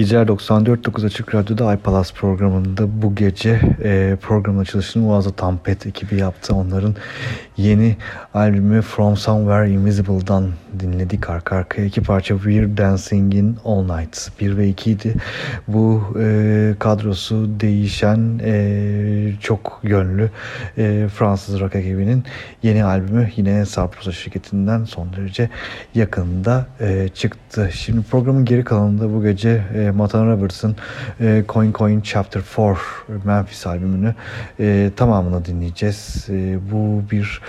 geceler 94.9 Açık Radyo'da iPalas programında bu gece e, programın açılışını Muazza Tampet ekibi yaptı. Onların yeni albümü From Somewhere Invisible'dan dinledik arka arkaya iki parça We're Dancing in All Night 1 ve 2 idi. Bu e, kadrosu değişen e, çok yönlü e, Fransız rock ekibinin yeni albümü yine Sarprosa şirketinden son derece yakında e, çıktı. Şimdi programın geri kalanında bu gece e, Matan Roberts'ın e, Coin Coin Chapter 4 Memphis albümünü e, tamamını dinleyeceğiz. E, bu bir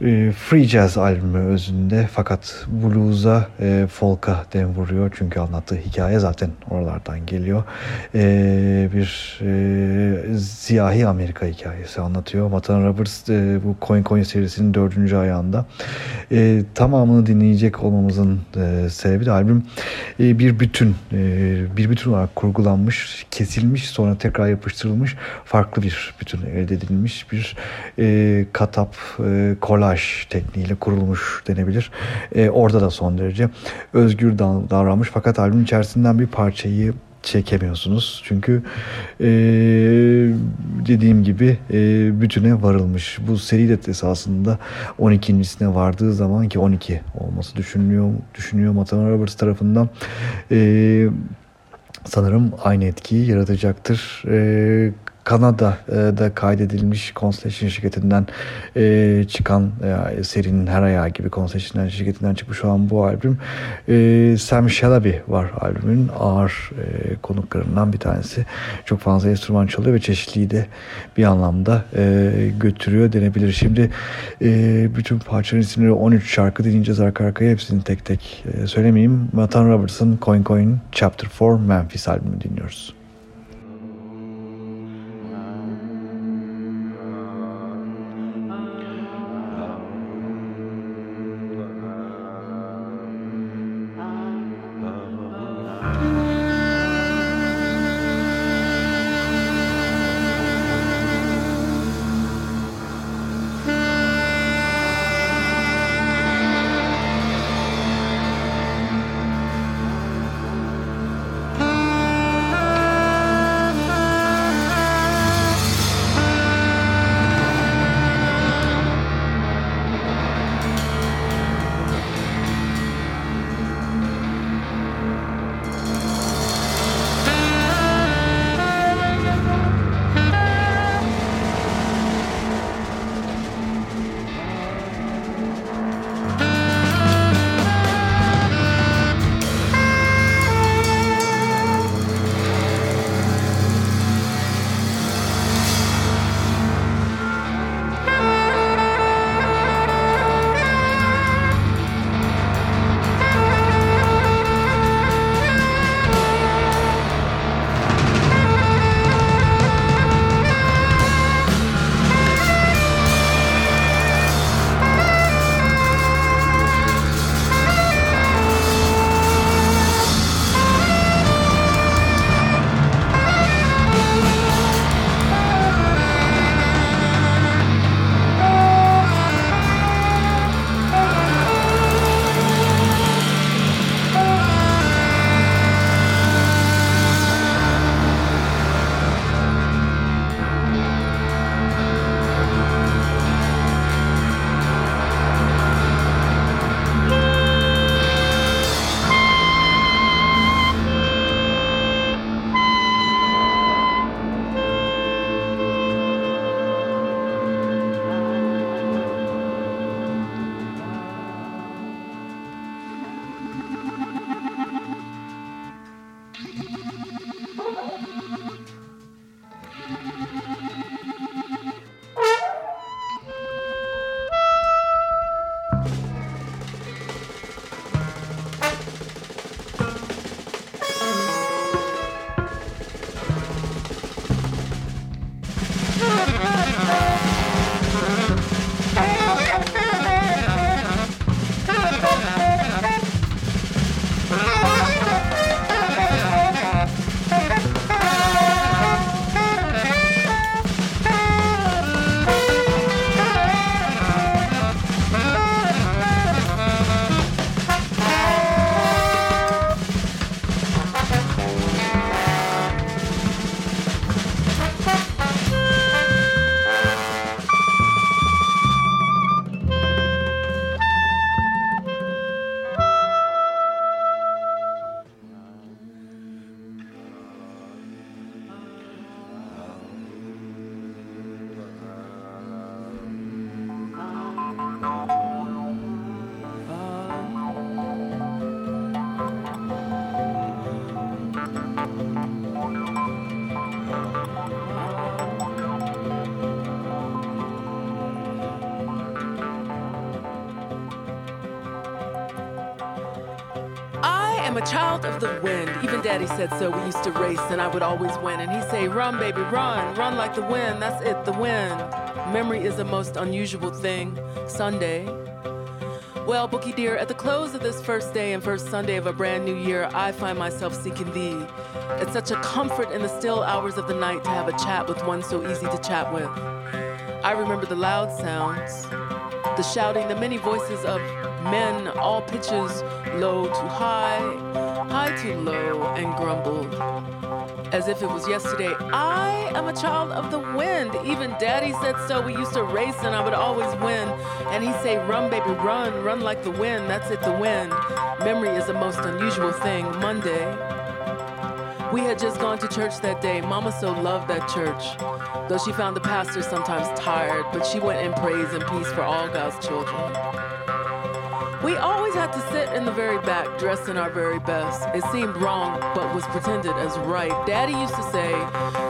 e, free jazz albümü özünde fakat blues'a, e, folk'a dem vuruyor. Çünkü anlattığı hikaye zaten oralardan geliyor. E, bir e, siyahi Amerika hikayesi anlatıyor. Matan Roberts e, bu Coin Coin serisinin dördüncü ayağında. E, tamamını dinleyecek olmamızın e, sebebi de albüm e, bir bütün, e, bir bütün olarak kurgulanmış, kesilmiş, sonra tekrar yapıştırılmış farklı bir bütün elde edilmiş bir e, katap, e, kolaj kolaj tekniğiyle kurulmuş denebilir. E, orada da son derece özgür davranmış fakat albüm içerisinden bir parçayı çekemiyorsunuz. Çünkü e, dediğim gibi e, bütüne varılmış. Bu seri de esasında 12.sine vardığı zaman ki 12 olması düşünülüyor, düşünüyor Matan Roberts tarafından. E, sanırım aynı etkiyi yaratacaktır. E, Kanada'da kaydedilmiş Constellation şirketinden e, çıkan e, serinin her ayağı gibi Constellation şirketinden çıkmış olan bu albüm. E, Sam Shalaby var albümün ağır e, konuklarından bir tanesi. Çok fazla enstrüman çalıyor ve çeşitliliği de bir anlamda e, götürüyor denebilir. Şimdi e, bütün parçaların isimleri 13 şarkı dinleyeceğiz arka arkaya. Hepsini tek tek e, söylemeyeyim. Nathan Robertson Coin Coin Chapter 4 Memphis albümü dinliyoruz. Said so. We used to race and I would always win. And he'd say, Run, baby, run. Run like the wind. That's it, the wind. Memory is the most unusual thing. Sunday. Well, Bookie dear, at the close of this first day and first Sunday of a brand new year, I find myself seeking thee. It's such a comfort in the still hours of the night to have a chat with one so easy to chat with. I remember the loud sounds, the shouting, the many voices of men, all pitches, low to high, high to low, and grumbled. As if it was yesterday, I am a child of the wind. Even daddy said so. We used to race and I would always win. And he'd say, Run, baby, run, run like the wind. That's it, the wind. Memory is the most unusual thing. Monday. We had just gone to church that day. Mama so loved that church. Though she found the pastor sometimes tired, but she went in praise and peace for all God's children. We always had to sit in the very back, dressed in our very best. It seemed wrong, but was pretended as right. Daddy used to say,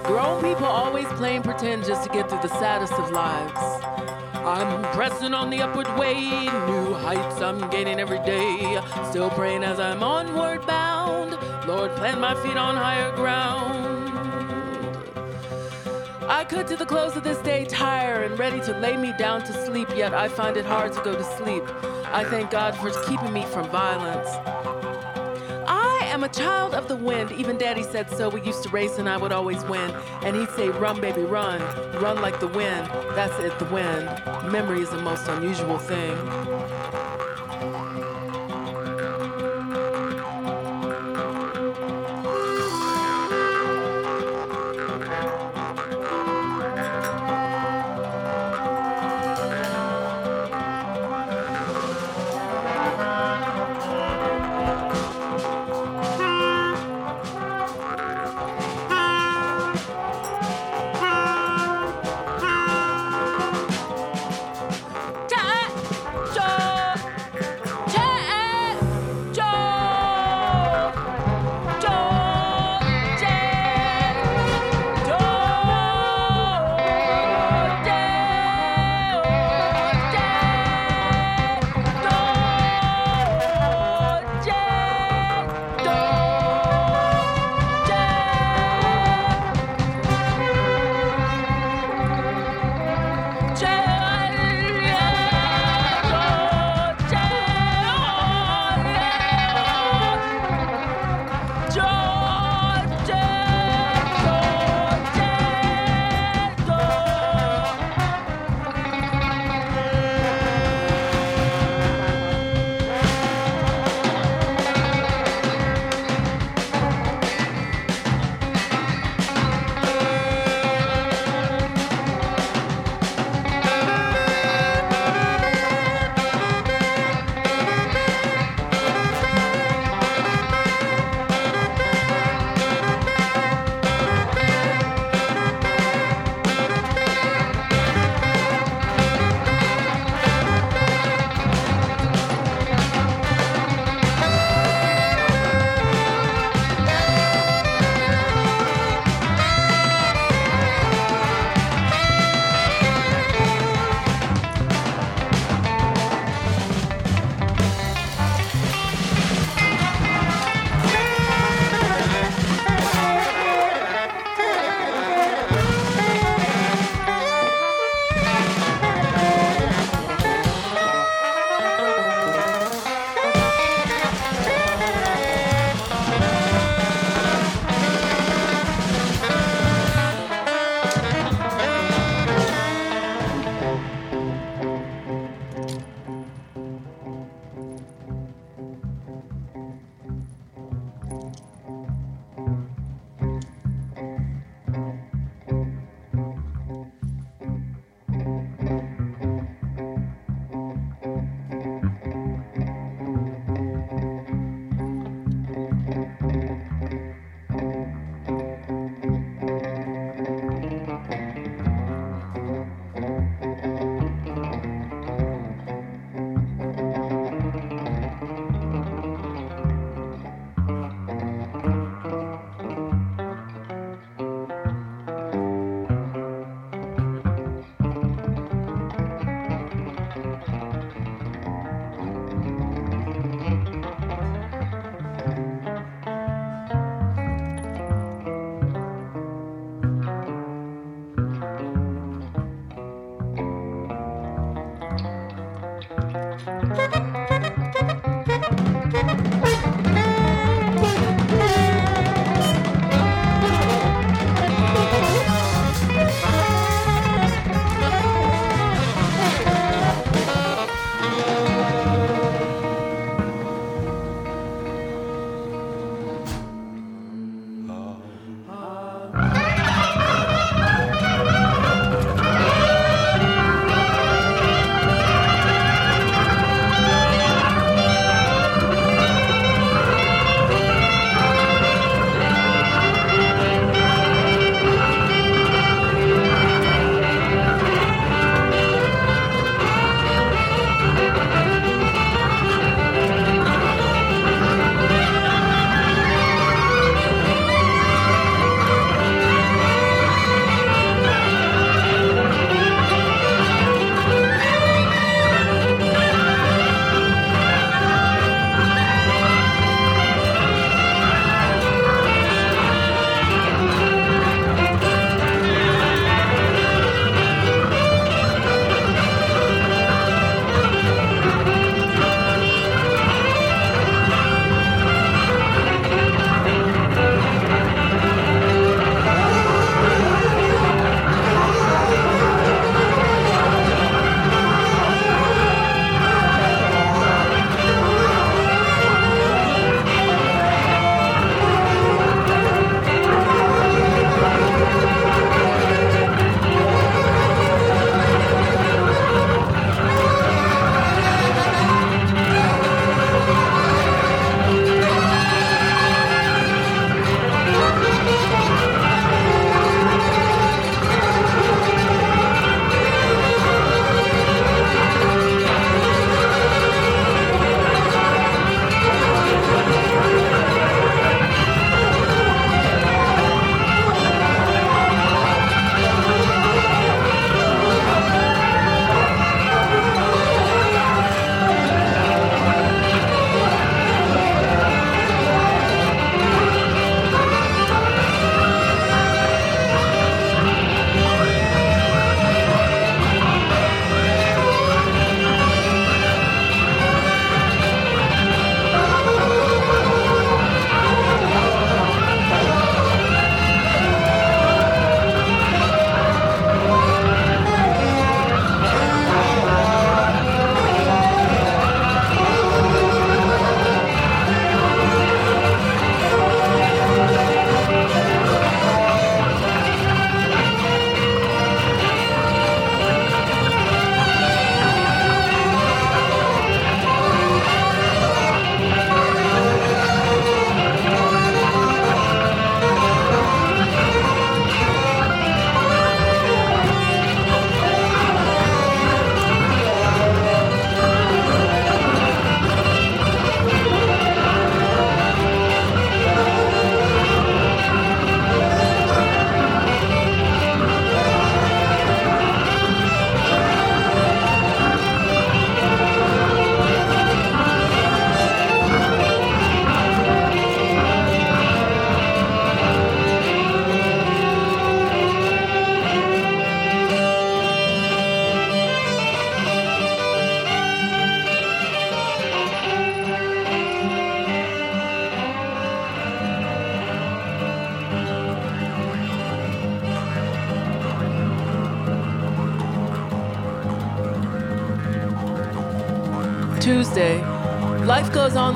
grown people always playing pretend just to get through the saddest of lives. I'm pressing on the upward way, new heights I'm gaining every day. Still praying as I'm onward bound. Lord, plant my feet on higher ground. I could to the close of this day tire and ready to lay me down to sleep, yet I find it hard to go to sleep. I thank God for keeping me from violence. I am a child of the wind. Even daddy said so. We used to race and I would always win. And he'd say, Run, baby, run. Run like the wind. That's it, the wind. Memory is the most unusual thing.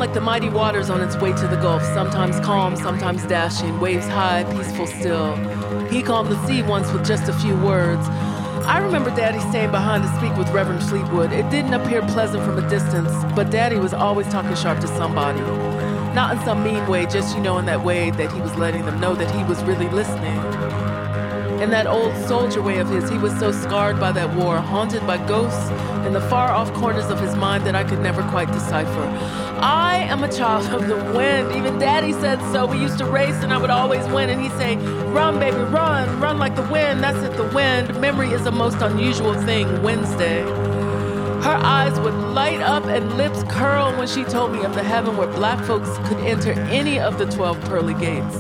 Like the mighty waters on its way to the Gulf, sometimes calm, sometimes dashing, waves high, peaceful still. He calmed the sea once with just a few words. I remember Daddy staying behind to speak with Reverend Fleetwood. It didn't appear pleasant from a distance, but Daddy was always talking sharp to somebody. Not in some mean way, just, you know, in that way that he was letting them know that he was really listening. In that old soldier way of his, he was so scarred by that war, haunted by ghosts in the far off corners of his mind that I could never quite decipher. I am a child of the wind. Even daddy said so. We used to race and I would always win. And he'd say, Run, baby, run, run like the wind. That's it, the wind. Memory is the most unusual thing. Wednesday. Her eyes would light up and lips curl when she told me of the heaven where black folks could enter any of the 12 pearly gates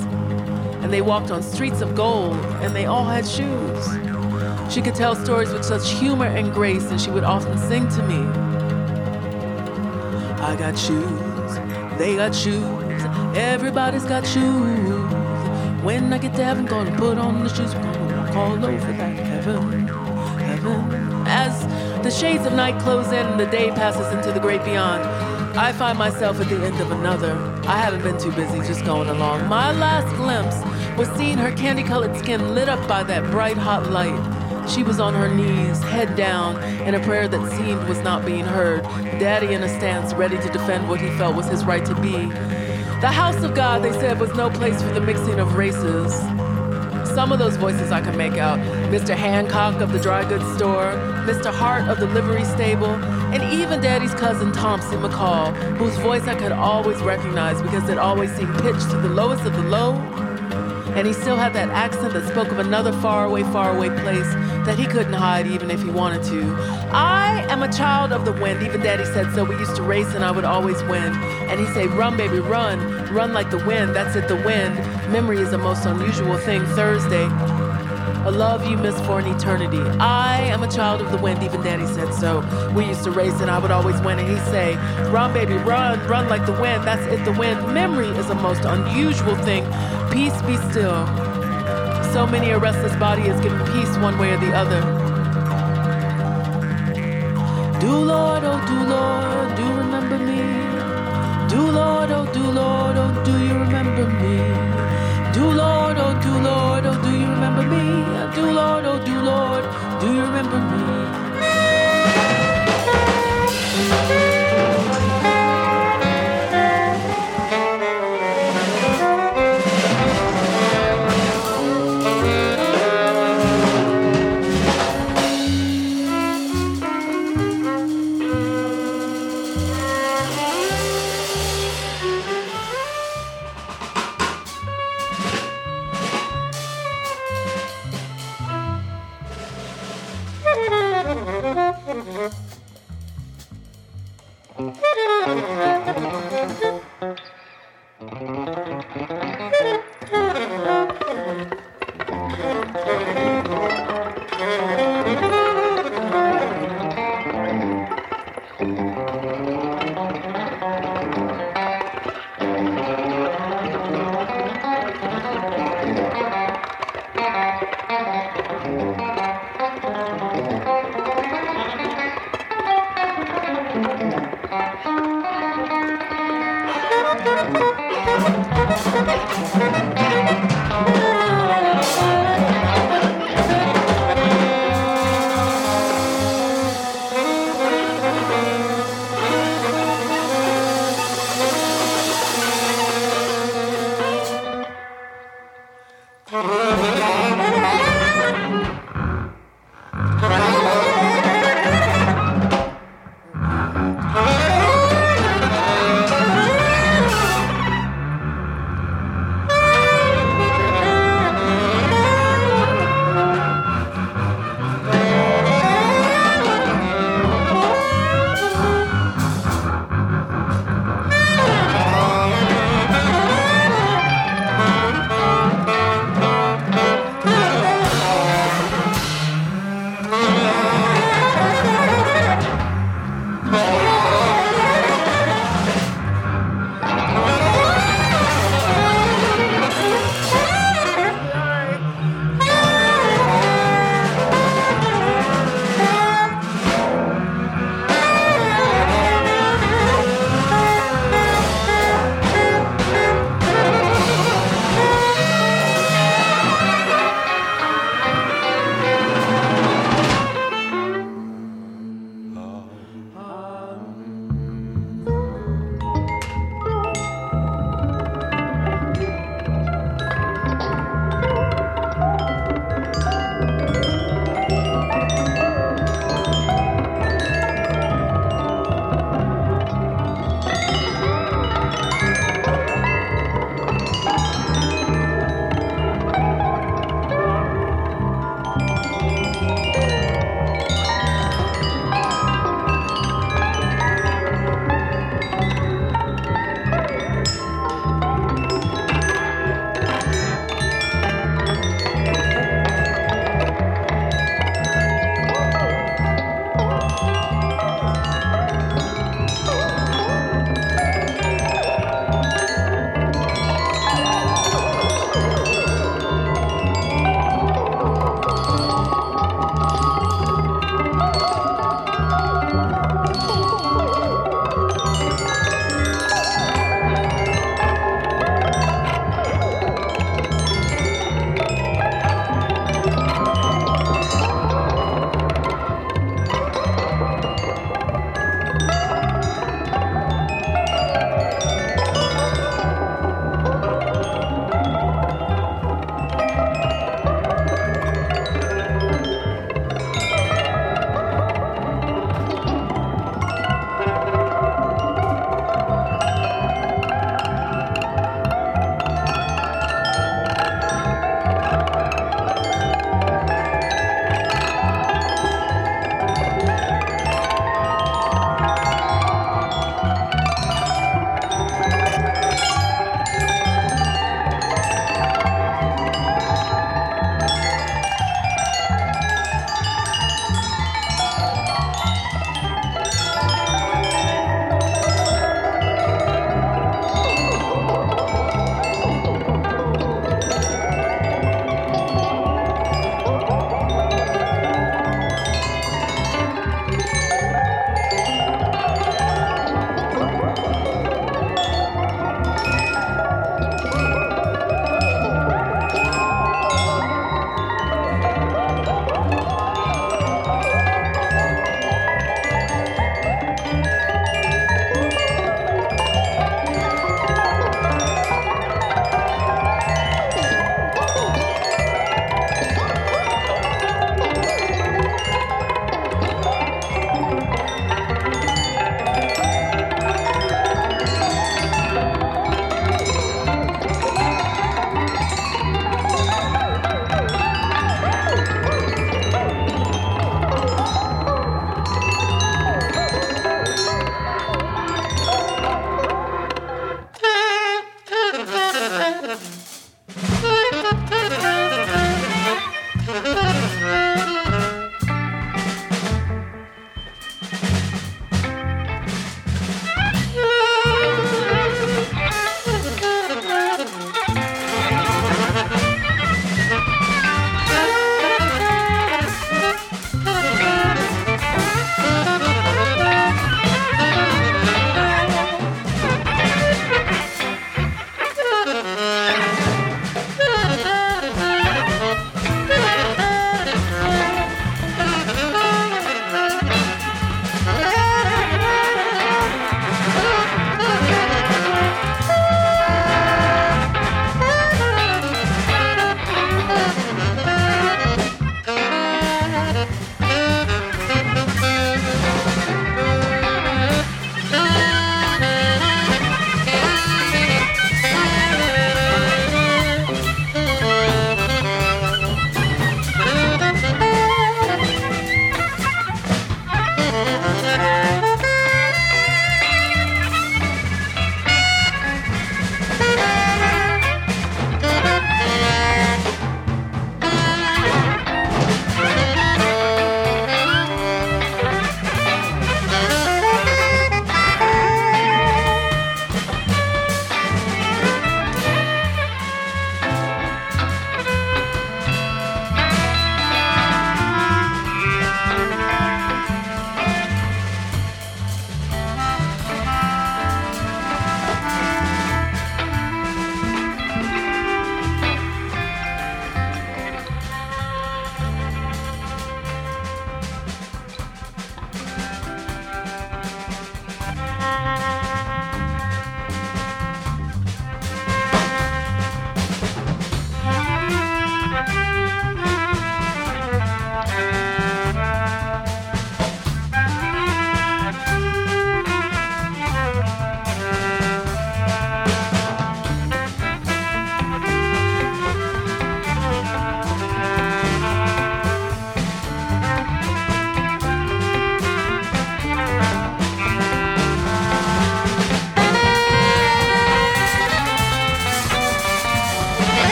and they walked on streets of gold, and they all had shoes. She could tell stories with such humor and grace, and she would often sing to me. I got shoes, they got shoes, everybody's got shoes. When I get to heaven, gonna put on the shoes, gonna walk all over that heaven, heaven. As the shades of night close in and the day passes into the great beyond, I find myself at the end of another. I haven't been too busy just going along. My last glimpse was seeing her candy colored skin lit up by that bright hot light. She was on her knees, head down, in a prayer that seemed was not being heard. Daddy in a stance, ready to defend what he felt was his right to be. The house of God, they said, was no place for the mixing of races. Some of those voices I could make out Mr. Hancock of the dry goods store, Mr. Hart of the livery stable, and even Daddy's cousin Thompson McCall, whose voice I could always recognize because it always seemed pitched to the lowest of the low. And he still had that accent that spoke of another faraway, faraway place that he couldn't hide even if he wanted to. I am a child of the wind, even Daddy said so. We used to race and I would always win. And he'd say, Run, baby, run, run like the wind. That's it, the wind. Memory is the most unusual thing. Thursday, a love you miss for an eternity. I am a child of the wind, even daddy said so. We used to race and I would always win, and he'd say, Run, baby, run, run like the wind. That's it, the wind. Memory is the most unusual thing. Peace be still. So many a restless body is given peace one way or the other. Do Lord, oh do Lord, do remember me. Do Lord, oh do Lord, oh do you remember me? Do Lord, oh do Lord, oh do you remember me? Do Lord, oh do Lord, do you remember me?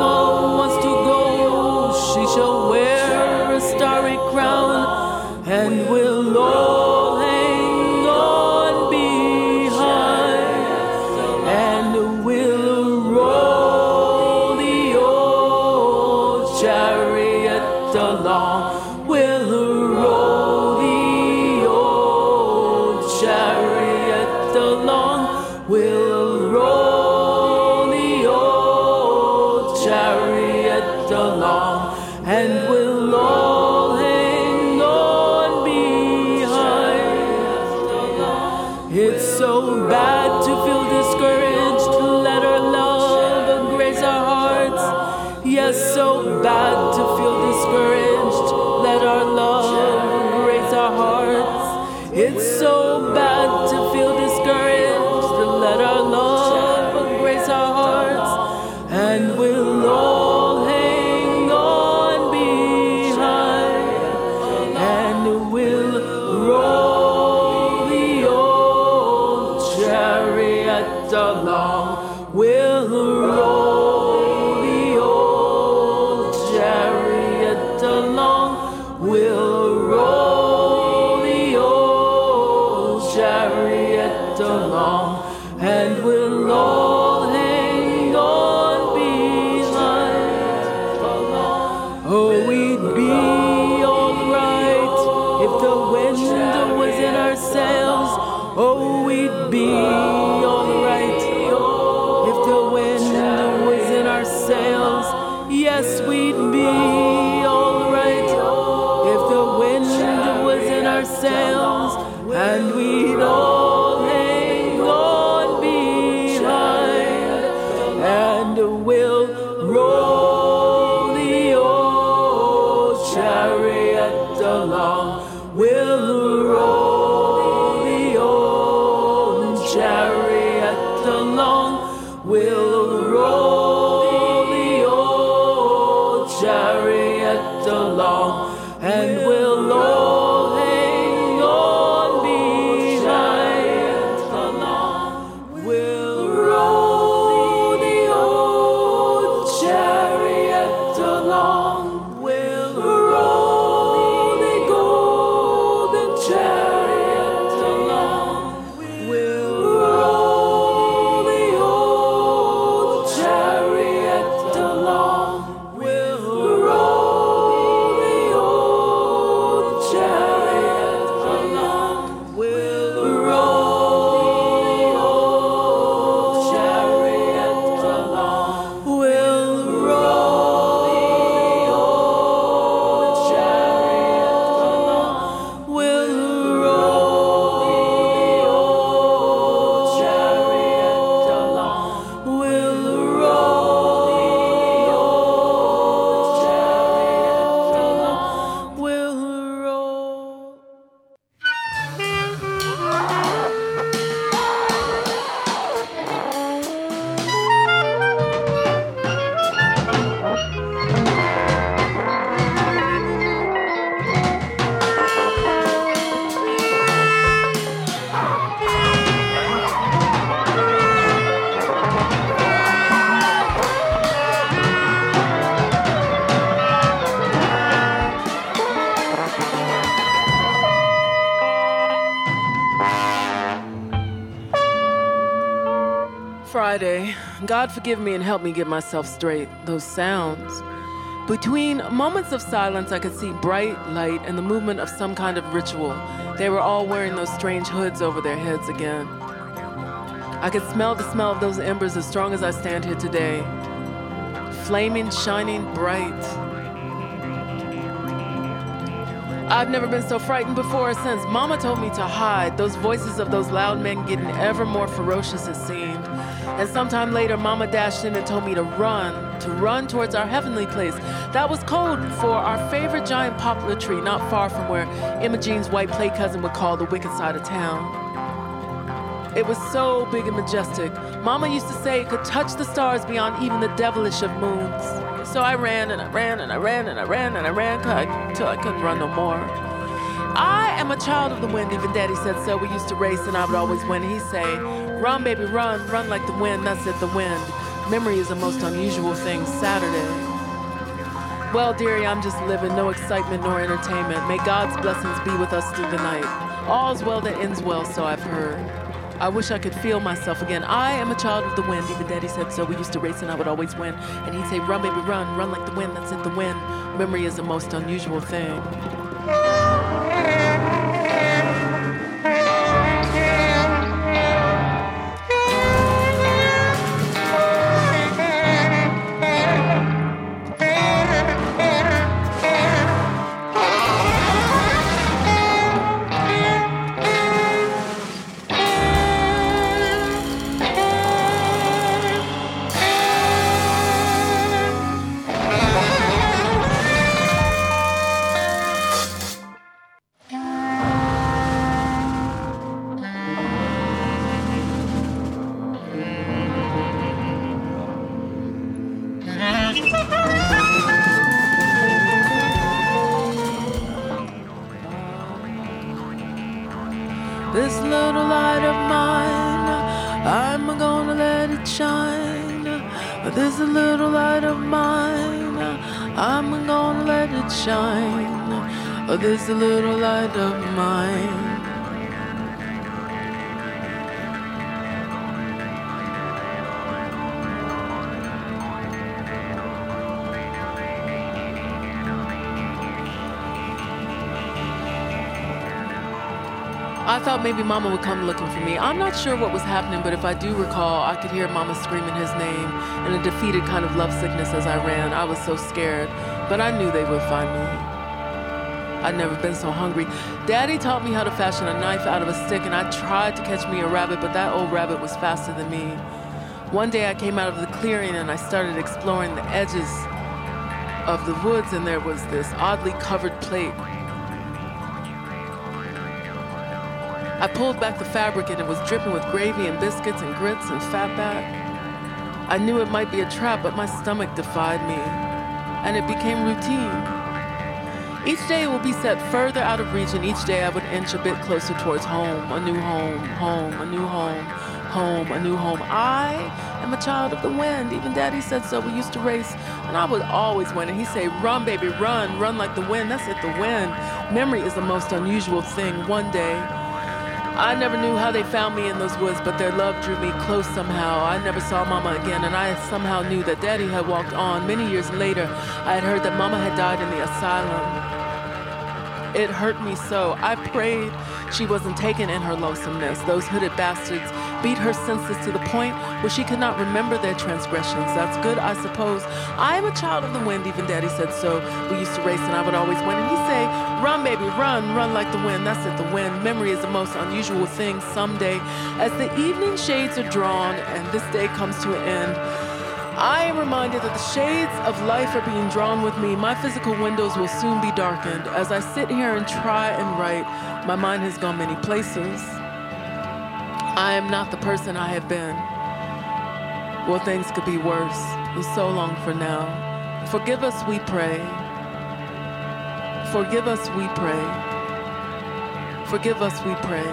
Your chariot along. And we'll all God forgive me and help me get myself straight. Those sounds. Between moments of silence, I could see bright light and the movement of some kind of ritual. They were all wearing those strange hoods over their heads again. I could smell the smell of those embers as strong as I stand here today. Flaming, shining, bright. I've never been so frightened before or since. Mama told me to hide. Those voices of those loud men getting ever more ferocious, it seemed. And sometime later, Mama dashed in and told me to run, to run towards our heavenly place. That was code for our favorite giant poplar tree, not far from where Imogene's white play cousin would call the wicked side of town. It was so big and majestic. Mama used to say it could touch the stars beyond even the devilish of moons. So I ran and I ran and I ran and I ran and I ran till I, I couldn't run no more. I am a child of the wind, even daddy said so. We used to race and I would always win. He'd say, Run, baby, run, run like the wind. That's it, the wind. Memory is the most unusual thing. Saturday. Well, dearie, I'm just living, no excitement nor entertainment. May God's blessings be with us through the night. All's well that ends well, so I've heard. I wish I could feel myself again. I am a child of the wind. Even Daddy said so. We used to race and I would always win. And he'd say, Run, baby, run, run like the wind. That's it, the wind. Memory is the most unusual thing. Maybe Mama would come looking for me. I'm not sure what was happening, but if I do recall, I could hear Mama screaming his name in a defeated kind of lovesickness as I ran. I was so scared, but I knew they would find me. I'd never been so hungry. Daddy taught me how to fashion a knife out of a stick, and I tried to catch me a rabbit, but that old rabbit was faster than me. One day I came out of the clearing and I started exploring the edges of the woods, and there was this oddly covered plate I pulled back the fabric and it was dripping with gravy and biscuits and grits and fatback. I knew it might be a trap, but my stomach defied me, and it became routine. Each day it would be set further out of reach, and each day I would inch a bit closer towards home, a new home, home, a new home, home, a new home. I am a child of the wind. Even Daddy said so. We used to race, and I would always win. And he'd say, Run, baby, run, run like the wind. That's it, the wind. Memory is the most unusual thing. One day, I never knew how they found me in those woods, but their love drew me close somehow. I never saw Mama again, and I somehow knew that Daddy had walked on. Many years later, I had heard that Mama had died in the asylum. It hurt me so. I prayed she wasn't taken in her lonesomeness. Those hooded bastards beat her senses to the point where she could not remember their transgressions. That's good, I suppose. I am a child of the wind, even Daddy said so. We used to race and I would always win. And he'd say, Run, baby, run, run like the wind. That's it, the wind. Memory is the most unusual thing someday. As the evening shades are drawn and this day comes to an end, I am reminded that the shades of life are being drawn with me. My physical windows will soon be darkened. As I sit here and try and write, my mind has gone many places. I am not the person I have been. Well, things could be worse. It's so long for now. Forgive us, we pray. Forgive us, we pray. Forgive us, we pray.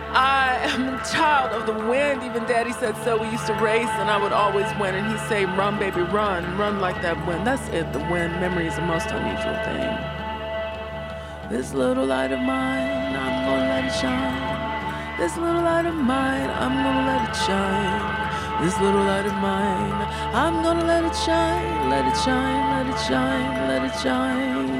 I am a child of the wind. Even daddy said so. We used to race and I would always win. And he'd say, Run, baby, run. Run like that wind. That's it, the wind. Memory is the most unusual thing. This little light of mine, I'm gonna let it shine. This little light of mine, I'm gonna let it shine. This little light of mine, I'm gonna let it shine, let it shine, let it shine, let it shine.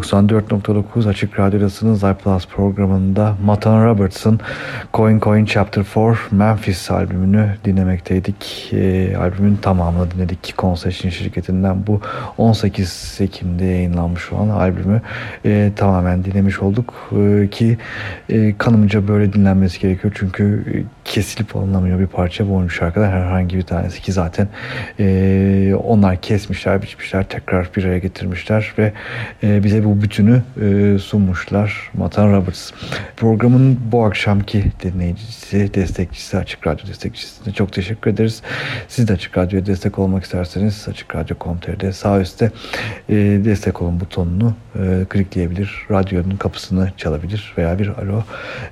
94.9 Açık Radyo'dasınız. iPlus programında Matan Roberts'ın Coin Coin Chapter 4 Memphis albümünü dinlemekteydik. E, albümün tamamını dinledik. Concession şirketinden bu 18 Ekim'de yayınlanmış olan albümü e, tamamen dinlemiş olduk. E, ki e, kanımca böyle dinlenmesi gerekiyor. Çünkü kesilip alınamıyor bir parça bu 13 şarkıdan herhangi bir tanesi ki zaten e, onlar kesmişler biçmişler tekrar bir araya getirmişler ve e, bize bu bütünü e, sunmuşlar Matan Roberts. Programın bu akşamki dinleyicisi, destekçisi, Açık Radyo destekçisine çok teşekkür ederiz. Siz de Açık Radyo'ya destek olmak isterseniz Açık Radyo.com.tr'de sağ üstte e, destek olun butonunu e, klikleyebilir. Radyonun kapısını çalabilir veya bir alo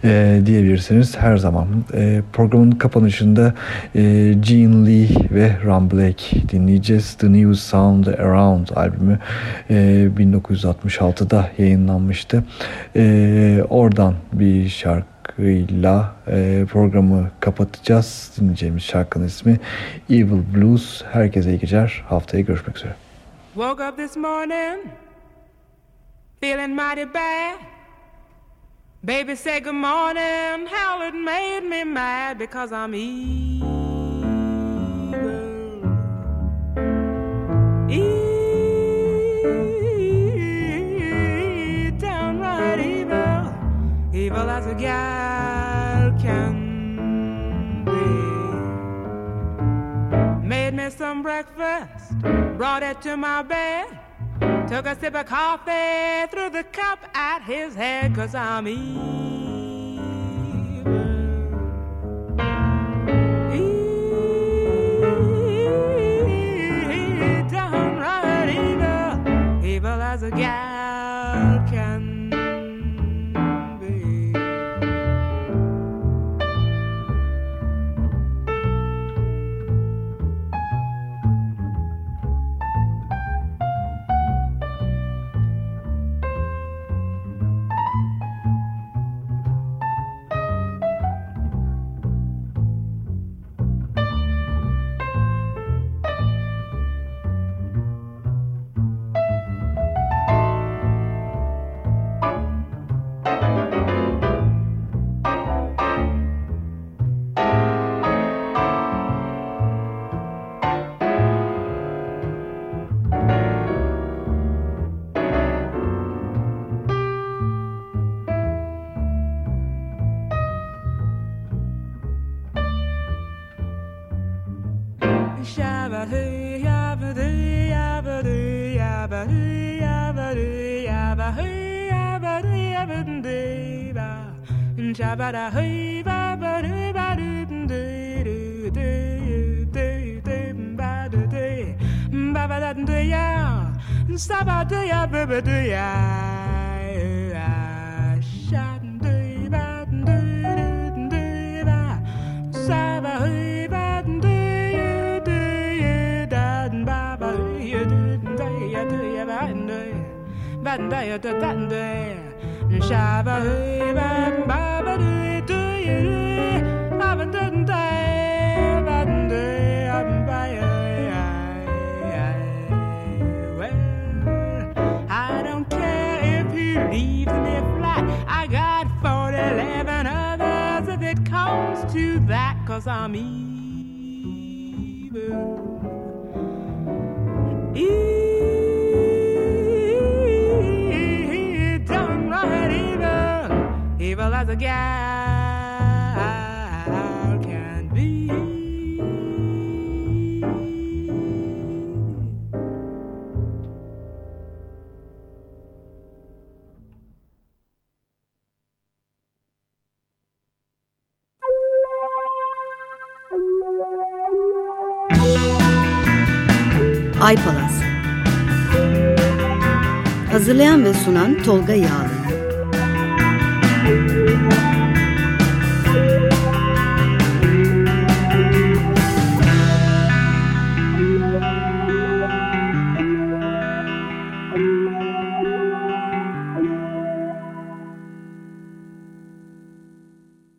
e, diyebilirsiniz. Her zaman e, programın kapanışında e, Gene Lee ve Ron Blake dinleyeceğiz. The New Sound Around albümü e, 1966'da yayınlanmıştı. E, oradan bir şarkıyla e, programı kapatacağız. Dinleyeceğimiz şarkının ismi Evil Blues. Herkese iyi geceler. Haftaya görüşmek üzere. Woke up this morning feeling mighty bad. Baby said good morning, hell it made me mad because I'm evil. Evil, downright evil, evil as a gal can be. Made me some breakfast, brought it to my bed. Took a sip of coffee, threw the cup at his head, cause I'm evil. jabada hey ba ba do ba do de do de de de ba do de ba ba da de ya sa ba de ya ba ba de ya sha de ba de de ba sa ba hey ba de de da ba ba de de ya de ya ba de ba de ya de de sha ba hey ba cause I'm evil. Evil, downright evil, evil as a gal sunan Tolga Yağlı.